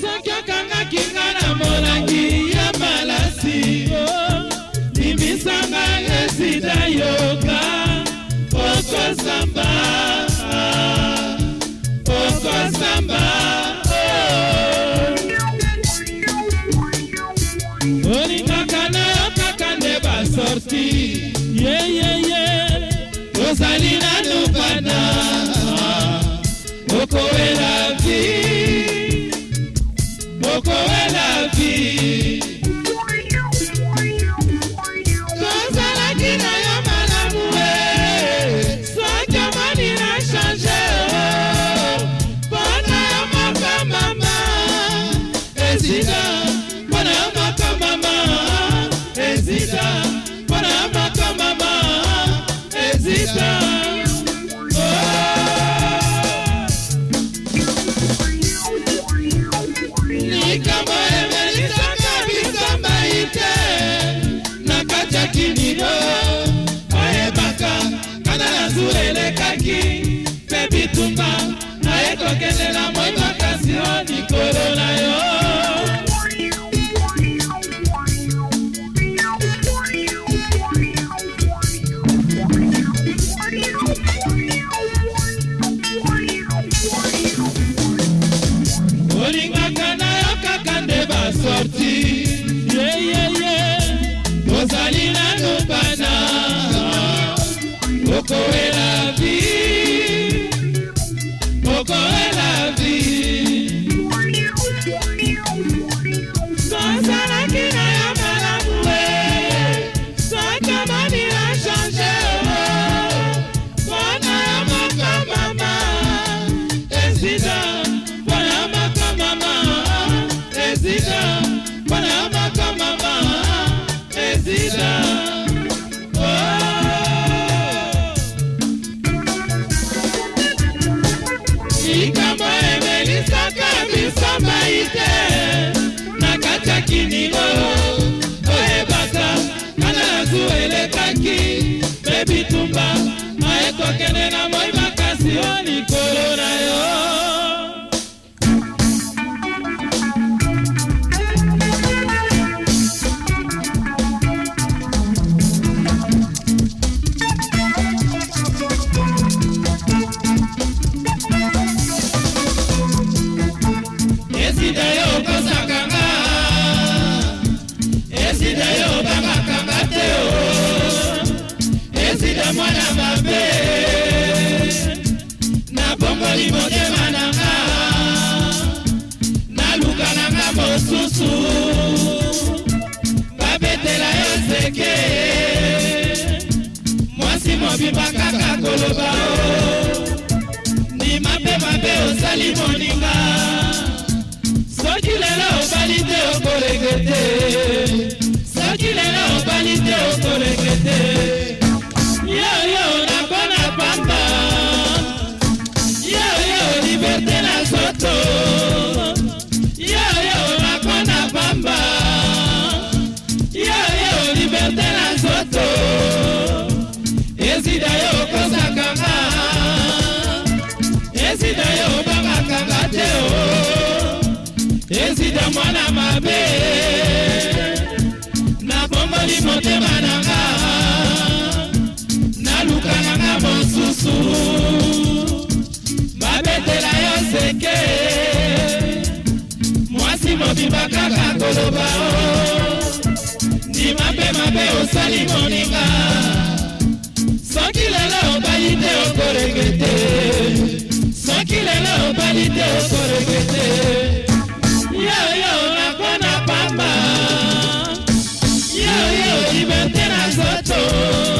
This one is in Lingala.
soki okangaki nga na molangi ya malasi bimisanga esida yoka okosamba okosamba olingaka na yo kaka nde basorti yeyeye ozali na nubana Mokowe la vie, Mokowe la vie. Esto es que te la muestra. likambo emelisaka biso mai te na kati ya kinilo oyebaka manazu elekaki mpe bitumba maekokende na moi makasi o likolo nabongoli motema na nga naluka na nga mosusu babetela yo zeke mwasi mobimba kaka koloba o ndima mpe mabe osali moninga soki lelo obali te okolegete ya mwana mabe nabongoli motema nanga naluka nanga mosusu babetela yo seke mwasi mobimba kaka koloba o ndima mpe mabe osali moninga soki lelo obali te okorege te soki lelo obali te okorege te yoyo nakona pamba yoyo ibete na zoto